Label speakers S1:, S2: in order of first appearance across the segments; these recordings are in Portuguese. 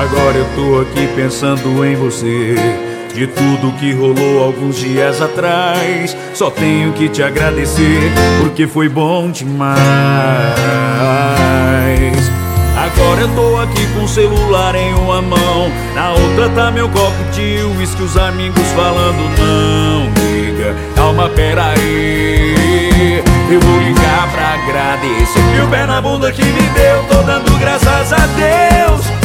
S1: Agora eu tô aqui pensando em você. De tudo que rolou alguns dias atrás, só tenho que te agradecer, porque foi bom demais. Agora eu tô aqui com o celular em uma mão, na outra tá meu copo de uísque, os amigos falando não liga, calma, peraí. Eu vou ligar pra agradecer. E o pé na bunda que me deu, tô dando graças a Deus.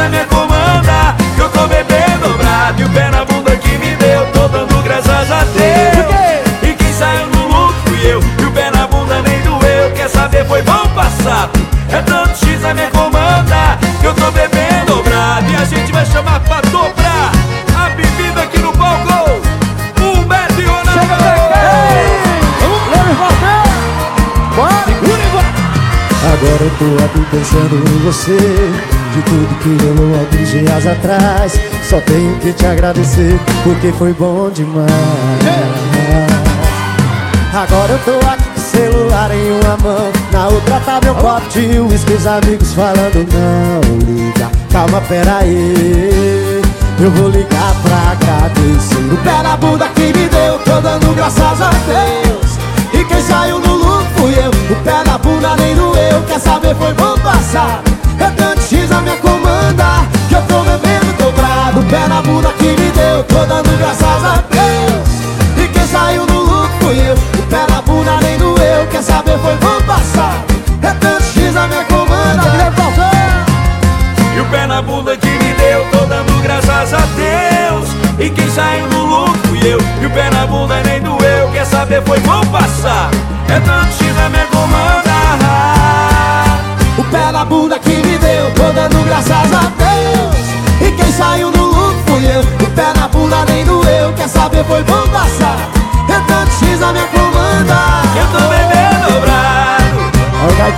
S1: Na minha comanda que eu tô bebendo dobrado. E o pé na bunda que me deu, tô dando graças a Deus. E quem saiu no lucro fui eu. E o pé na bunda nem doeu. Quer saber, foi bom passado. É tanto X na minha comanda que eu tô bebendo dobrado. E a gente vai chamar pra dobrar a bebida aqui no palco. Humberto e Ronaldo.
S2: Agora eu tô aqui pensando em você De tudo que rolou alguns dias atrás Só tenho que te agradecer Porque foi bom demais. Agora eu tô aqui com o celular em uma mão Na outra tá meu copo de uísque Os amigos falando não liga Calma, peraí Eu vou ligar pra agradecer O pé na bunda que me deu Tô dando graças a Deus. E quem saiu no lucro fui eu O pé na bunda nem doeu Quer saber foi saber foi bom passar É tanto X na minha comanda Falcão
S1: E o pé na bunda que me deu, tô dando graças a Deus. E quem saiu no lucro fui eu. E o pé na bunda nem doeu. Quer saber, foi bom passar. É tanto X na minha comanda.
S2: O pé na bunda que me deu, tô dando graças a Deus E quem saiu no lucro fui eu O pé na bunda nem doeu, quer saber foi bom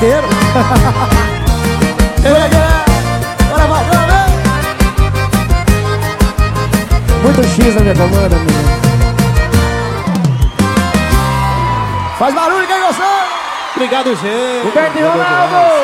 S2: Olha o gaiteiro Eu Bora, vai, vai, vai Muito X na minha comanda, menino Faz barulho, quem gostou?
S3: Obrigado, gente.
S2: Roberto e Ronaldo